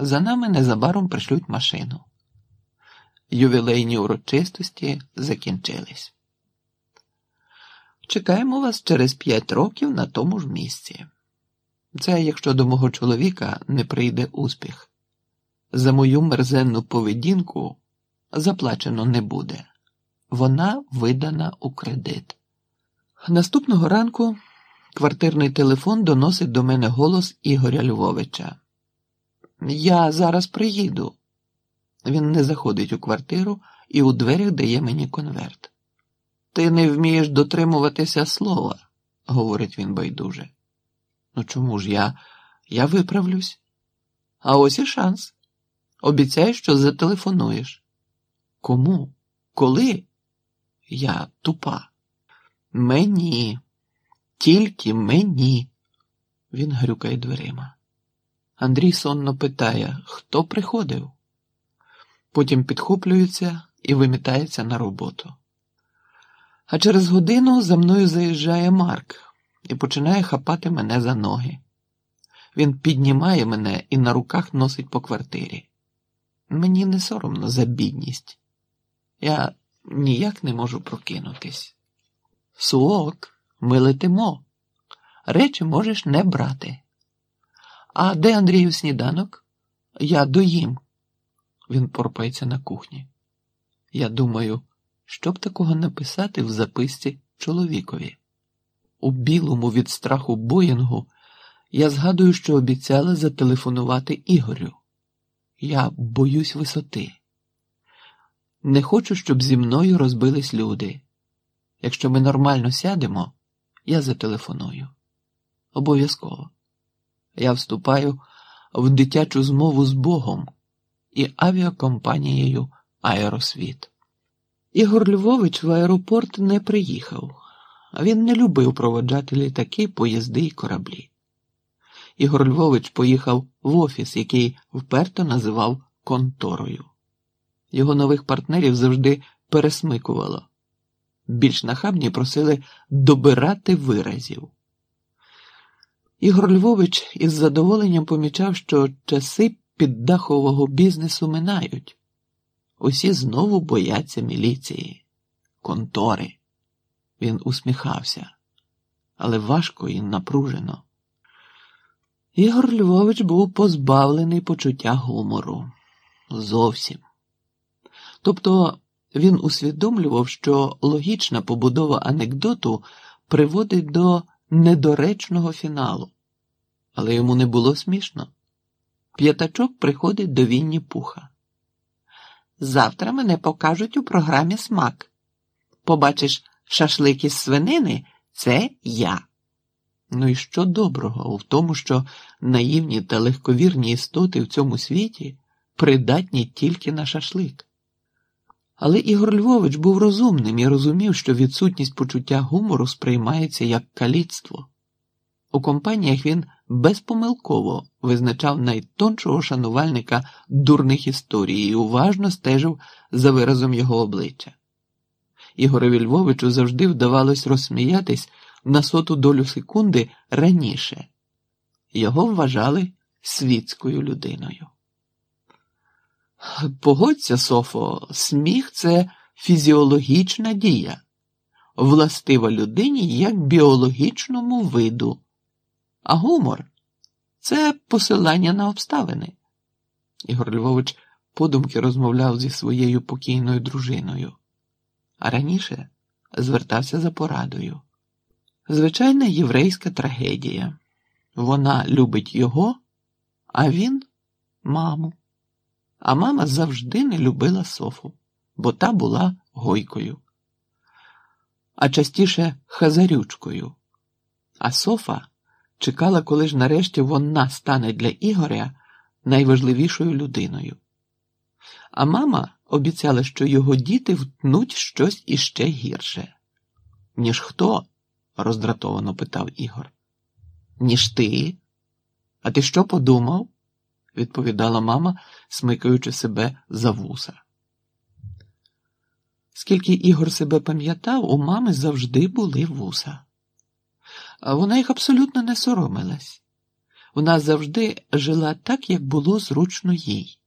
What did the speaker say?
За нами незабаром пришлють машину. Ювілейні урочистості закінчились. Чекаємо вас через п'ять років на тому ж місці. Це якщо до мого чоловіка не прийде успіх. За мою мерзенну поведінку заплачено не буде. Вона видана у кредит. Наступного ранку квартирний телефон доносить до мене голос Ігоря Львовича. Я зараз приїду. Він не заходить у квартиру і у дверях дає мені конверт. Ти не вмієш дотримуватися слова, говорить він байдуже. Ну чому ж я? Я виправлюсь. А ось і шанс. Обіцяй, що зателефонуєш. Кому? Коли? Я тупа. Мені, тільки мені. Він грюкає дверима. Андрій сонно питає, хто приходив. Потім підхоплюється і вимітається на роботу. А через годину за мною заїжджає Марк і починає хапати мене за ноги. Він піднімає мене і на руках носить по квартирі. Мені не соромно за бідність. Я ніяк не можу прокинутись. Суок, ми летимо. Речі можеш не брати. А де Андрію сніданок? Я доїм. Він порпається на кухні. Я думаю, що б такого написати в записці чоловікові. У білому від страху боїнгу я згадую, що обіцяла зателефонувати Ігорю. Я боюсь висоти. Не хочу, щоб зі мною розбились люди. Якщо ми нормально сядемо, я зателефоную. Обов'язково. Я вступаю в дитячу змову з Богом і авіакомпанією Аеросвіт. Ігор Львович в аеропорт не приїхав, він не любив проводжати літаки, поїзди і кораблі. Ігор Львович поїхав в офіс, який вперто називав конторою. Його нових партнерів завжди пересмикувало. Більш нахабні просили добирати виразів. Ігор Львович із задоволенням помічав, що часи піддахового бізнесу минають. Усі знову бояться міліції, контори. Він усміхався, але важко і напружено. Ігор Львович був позбавлений почуття гумору. Зовсім. Тобто він усвідомлював, що логічна побудова анекдоту приводить до недоречного фіналу, але йому не було смішно. П'ятачок приходить до Вінні Пуха. Завтра мене покажуть у програмі Смак. Побачиш шашлик із свинини це я. Ну і що доброго в тому, що наївні та легковірні істоти в цьому світі придатні тільки на шашлик. Але Ігор Львович був розумним і розумів, що відсутність почуття гумору сприймається як каліцтво. У компаніях він безпомилково визначав найтоншого шанувальника дурних історій і уважно стежив за виразом його обличчя. Ігорові Львовичу завжди вдавалось розсміятись на соту долю секунди раніше. Його вважали світською людиною. Погодься, Софо, сміх це фізіологічна дія, властива людині як біологічному виду, а гумор це посилання на обставини. Ігор Львович подумки розмовляв зі своєю покійною дружиною, а раніше звертався за порадою. Звичайна єврейська трагедія. Вона любить його, а він маму. А мама завжди не любила Софу, бо та була гойкою, а частіше хазарючкою. А Софа чекала, коли ж нарешті вона стане для Ігоря найважливішою людиною. А мама обіцяла, що його діти втнуть щось іще гірше. Ніж хто? роздратовано питав Ігор. Ніж ти? А ти що подумав? Відповідала мама, смикаючи себе за вуса. Скільки Ігор себе пам'ятав, у мами завжди були вуса. А вона їх абсолютно не соромилась. Вона завжди жила так, як було зручно їй.